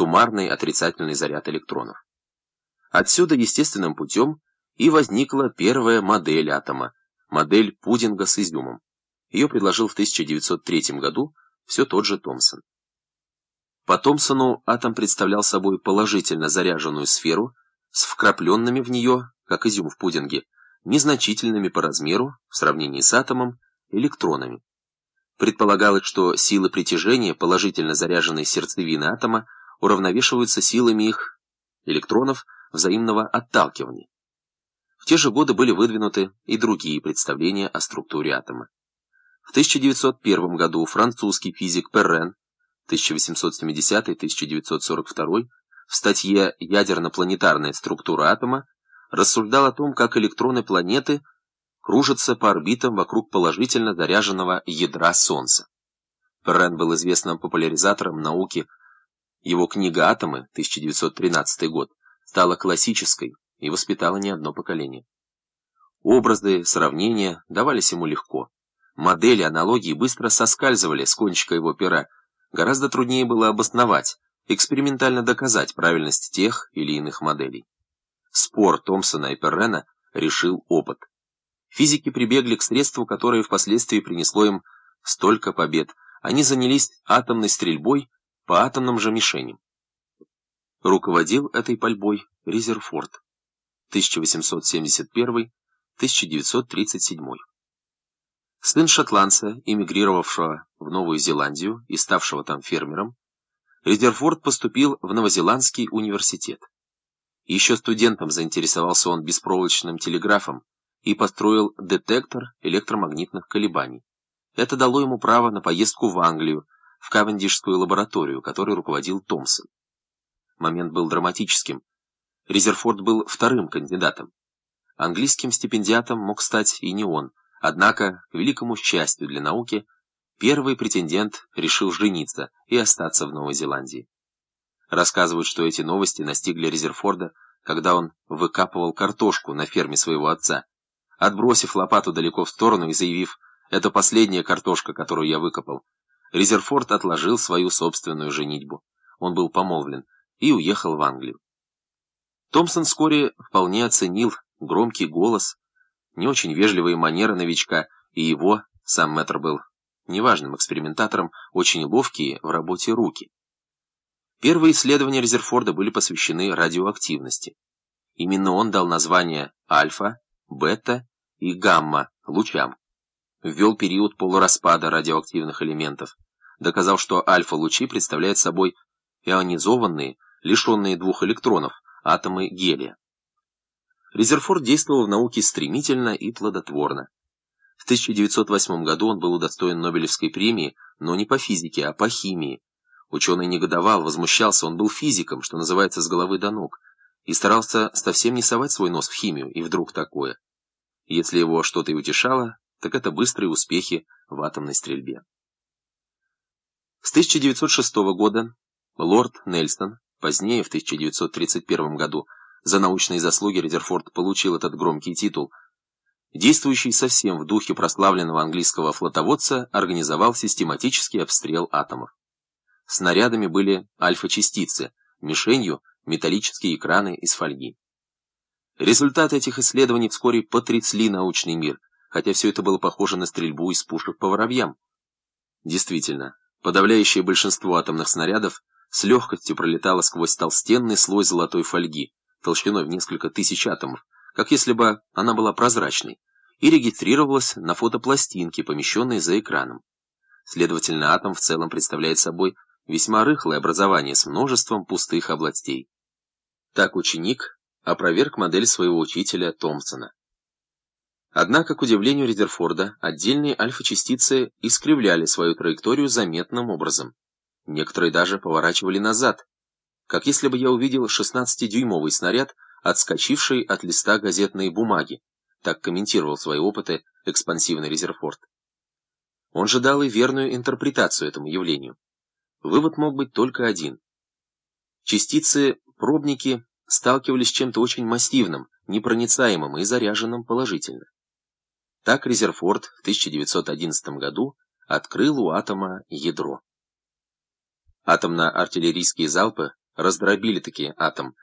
суммарный отрицательный заряд электронов. Отсюда естественным путем и возникла первая модель атома, модель пудинга с изюмом. Ее предложил в 1903 году все тот же Томпсон. По Томпсону атом представлял собой положительно заряженную сферу с вкрапленными в нее, как изюм в пудинге, незначительными по размеру, в сравнении с атомом, электронами. Предполагалось, что силы притяжения положительно заряженной сердцевины атома уравновешиваются силами их электронов взаимного отталкивания. В те же годы были выдвинуты и другие представления о структуре атома. В 1901 году французский физик Перрен 1870-1942 в статье «Ядерно-планетарная структура атома» рассуждал о том, как электроны планеты кружатся по орбитам вокруг положительно заряженного ядра Солнца. Перрен был известным популяризатором науки. Его книга «Атомы» 1913 год стала классической и воспитала не одно поколение. Образы, сравнения давались ему легко. Модели, аналогии быстро соскальзывали с кончика его пера. Гораздо труднее было обосновать, экспериментально доказать правильность тех или иных моделей. Спор Томпсона и Перрена решил опыт. Физики прибегли к средству, которое впоследствии принесло им столько побед. Они занялись атомной стрельбой по атомным же мишеням. Руководил этой пальбой Резерфорд. 1871-1937. Сын шотландца, эмигрировавшего в Новую Зеландию и ставшего там фермером, Резерфорд поступил в Новозеландский университет. Еще студентом заинтересовался он беспроволочным телеграфом и построил детектор электромагнитных колебаний. Это дало ему право на поездку в Англию, в Кавендишскую лабораторию, которой руководил Томпсон. Момент был драматическим. Резерфорд был вторым кандидатом. Английским стипендиатом мог стать и не он, однако, к великому счастью для науки, первый претендент решил жениться и остаться в Новой Зеландии. Рассказывают, что эти новости настигли Резерфорда, когда он выкапывал картошку на ферме своего отца, отбросив лопату далеко в сторону и заявив «Это последняя картошка, которую я выкопал», Резерфорд отложил свою собственную женитьбу. Он был помолвлен и уехал в Англию. Томпсон вскоре вполне оценил громкий голос, не очень вежливые манеры новичка, и его, сам мэтр был неважным экспериментатором, очень ловкие в работе руки. Первые исследования Резерфорда были посвящены радиоактивности. Именно он дал название альфа, бета и гамма лучам. Ввел период полураспада радиоактивных элементов, доказал, что альфа-лучи представляют собой ионизованные, лишенные двух электронов, атомы гелия. Резерфорд действовал в науке стремительно и плодотворно. В 1908 году он был удостоен Нобелевской премии, но не по физике, а по химии. Ученый негодовал, возмущался, он был физиком, что называется, с головы до ног, и старался совсем не совать свой нос в химию, и вдруг такое. Если его что-то и утешало, так это быстрые успехи в атомной стрельбе. С 1906 года лорд Нельсон, позднее, в 1931 году, за научные заслуги Резерфорд получил этот громкий титул, действующий совсем в духе прославленного английского флотоводца, организовал систематический обстрел атомов. Снарядами были альфа-частицы, мишенью – металлические экраны из фольги. Результаты этих исследований вскоре потрясли научный мир, хотя все это было похоже на стрельбу из пушек по воробьям. Действительно, подавляющее большинство атомных снарядов с легкостью пролетало сквозь толстенный слой золотой фольги, толщиной в несколько тысяч атомов, как если бы она была прозрачной, и регистрировалась на фотопластинке, помещенной за экраном. Следовательно, атом в целом представляет собой весьма рыхлое образование с множеством пустых областей. Так ученик опроверг модель своего учителя Томпсона. Однако, к удивлению Резерфорда, отдельные альфа-частицы искривляли свою траекторию заметным образом. Некоторые даже поворачивали назад, как если бы я увидел 16-дюймовый снаряд, отскочивший от листа газетной бумаги, так комментировал свои опыты экспансивный Резерфорд. Он же дал и верную интерпретацию этому явлению. Вывод мог быть только один. Частицы-пробники сталкивались с чем-то очень массивным, непроницаемым и заряженным положительно. Так Резерфорд в 1911 году открыл у атома ядро. Атомно-артиллерийские залпы раздробили таки атом